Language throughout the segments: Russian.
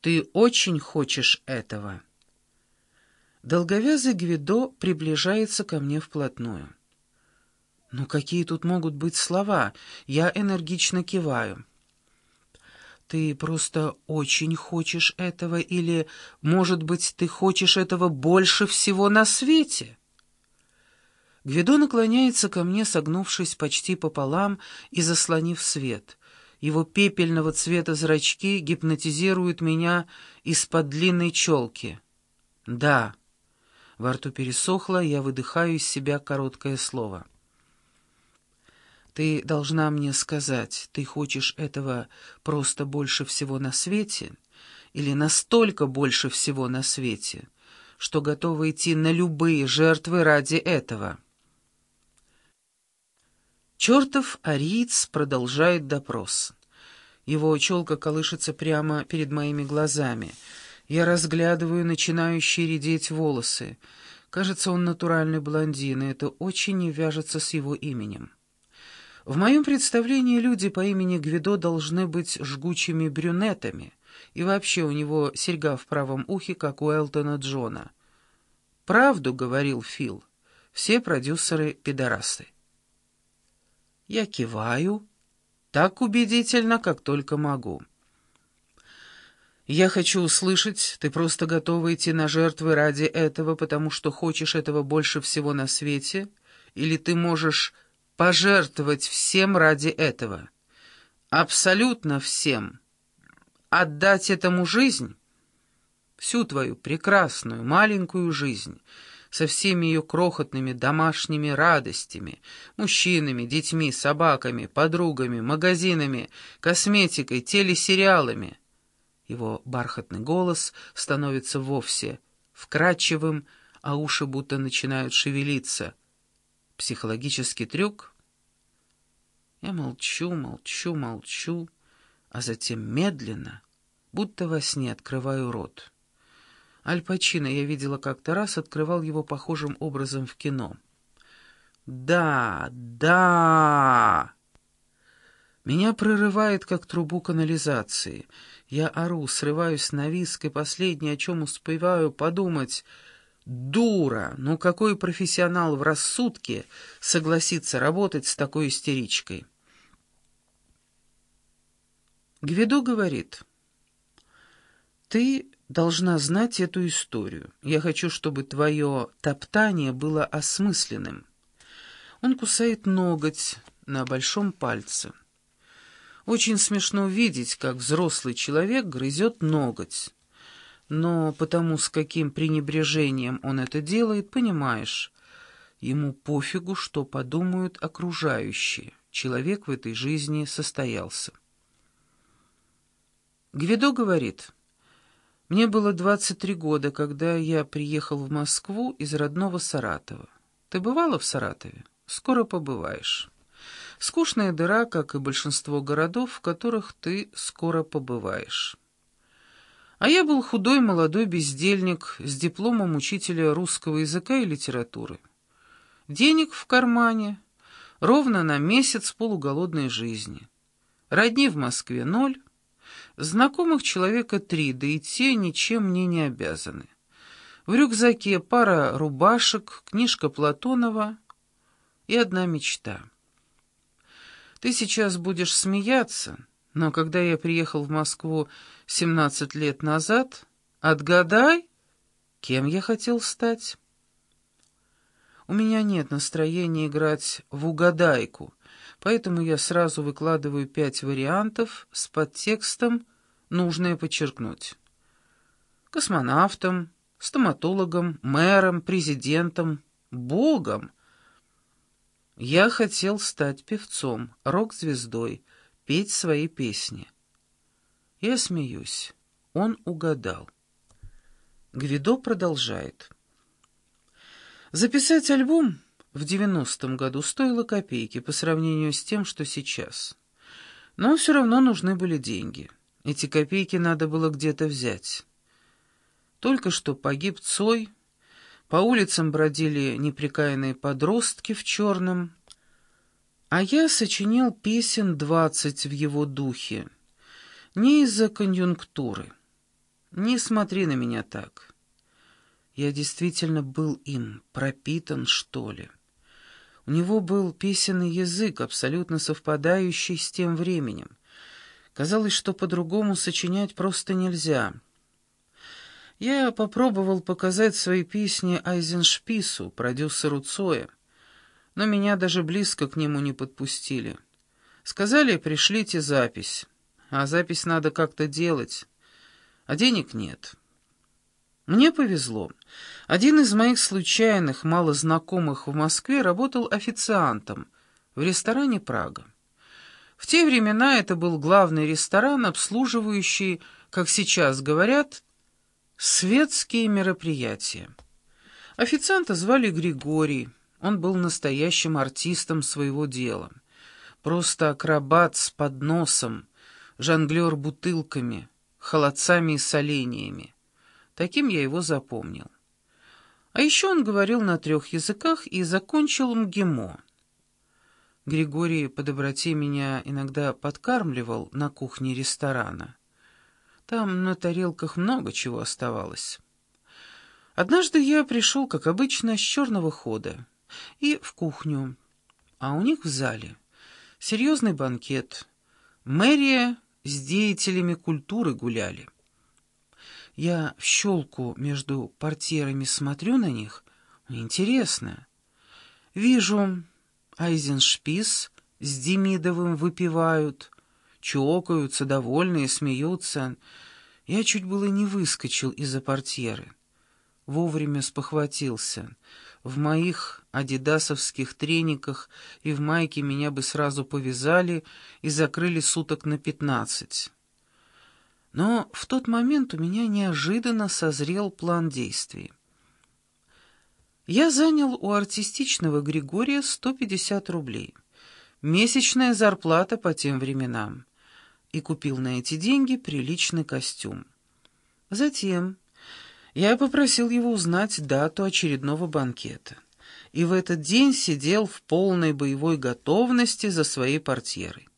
Ты очень хочешь этого?» Долговязый Гвидо приближается ко мне вплотную. «Ну какие тут могут быть слова?» Я энергично киваю. «Ты просто очень хочешь этого, или, может быть, ты хочешь этого больше всего на свете?» Гвидо наклоняется ко мне, согнувшись почти пополам и заслонив свет. Его пепельного цвета зрачки гипнотизируют меня из-под длинной челки. «Да». Во рту пересохло, я выдыхаю из себя короткое слово. «Ты должна мне сказать, ты хочешь этого просто больше всего на свете? Или настолько больше всего на свете, что готова идти на любые жертвы ради этого?» Чертов ариец продолжает допрос. Его челка колышется прямо перед моими глазами. Я разглядываю начинающие редеть волосы. Кажется, он натуральный блондин, и это очень не вяжется с его именем. В моем представлении люди по имени Гвидо должны быть жгучими брюнетами, и вообще у него серьга в правом ухе, как у Элтона Джона. «Правду», — говорил Фил, — «все продюсеры — пидорасы». Я киваю, так убедительно, как только могу. Я хочу услышать, ты просто готова идти на жертвы ради этого, потому что хочешь этого больше всего на свете, или ты можешь пожертвовать всем ради этого? Абсолютно всем. Отдать этому жизнь? Всю твою прекрасную маленькую жизнь — со всеми ее крохотными домашними радостями, мужчинами, детьми, собаками, подругами, магазинами, косметикой, телесериалами. Его бархатный голос становится вовсе вкрадчивым, а уши будто начинают шевелиться. Психологический трюк? Я молчу, молчу, молчу, а затем медленно, будто во сне открываю рот. Аль Пачино я видела как-то раз, открывал его похожим образом в кино. «Да, да!» Меня прорывает, как трубу канализации. Я ору, срываюсь на виск, и последнее, о чем успеваю подумать... Дура! Ну какой профессионал в рассудке согласится работать с такой истеричкой? Гвидо говорит, «Ты должна знать эту историю. Я хочу, чтобы твое топтание было осмысленным. Он кусает ноготь на большом пальце. Очень смешно видеть, как взрослый человек грызет ноготь. Но потому, с каким пренебрежением он это делает, понимаешь, ему пофигу, что подумают окружающие. Человек в этой жизни состоялся. Гвидо говорит... Мне было 23 года, когда я приехал в Москву из родного Саратова. Ты бывала в Саратове? Скоро побываешь. Скучная дыра, как и большинство городов, в которых ты скоро побываешь. А я был худой молодой бездельник с дипломом учителя русского языка и литературы. Денег в кармане, ровно на месяц полуголодной жизни. Родни в Москве ноль, Знакомых человека три, да и те ничем мне не обязаны. В рюкзаке пара рубашек, книжка Платонова и одна мечта. Ты сейчас будешь смеяться, но когда я приехал в Москву 17 лет назад, отгадай, кем я хотел стать. У меня нет настроения играть в угадайку, поэтому я сразу выкладываю пять вариантов с подтекстом «нужное подчеркнуть». Космонавтом, стоматологом, мэром, президентом, богом. Я хотел стать певцом, рок-звездой, петь свои песни. Я смеюсь. Он угадал. Гвидо продолжает. Записать альбом в девяностом году стоило копейки по сравнению с тем, что сейчас. Но все равно нужны были деньги. Эти копейки надо было где-то взять. Только что погиб Цой, по улицам бродили неприкаянные подростки в черном, а я сочинил песен двадцать в его духе, не из-за конъюнктуры. Не смотри на меня так. Я действительно был им, пропитан, что ли. У него был песенный язык, абсолютно совпадающий с тем временем. Казалось, что по-другому сочинять просто нельзя. Я попробовал показать свои песни Айзеншпису, продюсеру Цоя, но меня даже близко к нему не подпустили. Сказали, пришлите запись, а запись надо как-то делать, а денег нет». Мне повезло. Один из моих случайных, мало знакомых в Москве работал официантом в ресторане «Прага». В те времена это был главный ресторан, обслуживающий, как сейчас говорят, светские мероприятия. Официанта звали Григорий, он был настоящим артистом своего дела. Просто акробат с подносом, жонглер бутылками, холодцами и соленьями. Таким я его запомнил. А еще он говорил на трех языках и закончил МГИМО. Григорий по доброте меня иногда подкармливал на кухне ресторана. Там на тарелках много чего оставалось. Однажды я пришел, как обычно, с черного хода и в кухню, а у них в зале серьезный банкет. Мэрия с деятелями культуры гуляли. Я в щелку между портьерами смотрю на них. Интересно. Вижу, Айзеншпис с Демидовым выпивают, чокаются, довольные, смеются. Я чуть было не выскочил из-за портьеры. Вовремя спохватился. В моих адидасовских трениках и в майке меня бы сразу повязали и закрыли суток на пятнадцать. Но в тот момент у меня неожиданно созрел план действий. Я занял у артистичного Григория 150 рублей, месячная зарплата по тем временам, и купил на эти деньги приличный костюм. Затем я попросил его узнать дату очередного банкета, и в этот день сидел в полной боевой готовности за своей портьерой.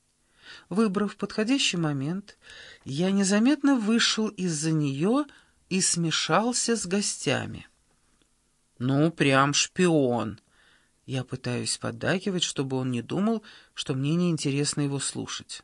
Выбрав подходящий момент, я незаметно вышел из-за нее и смешался с гостями. «Ну, прям шпион!» Я пытаюсь поддакивать, чтобы он не думал, что мне неинтересно его слушать.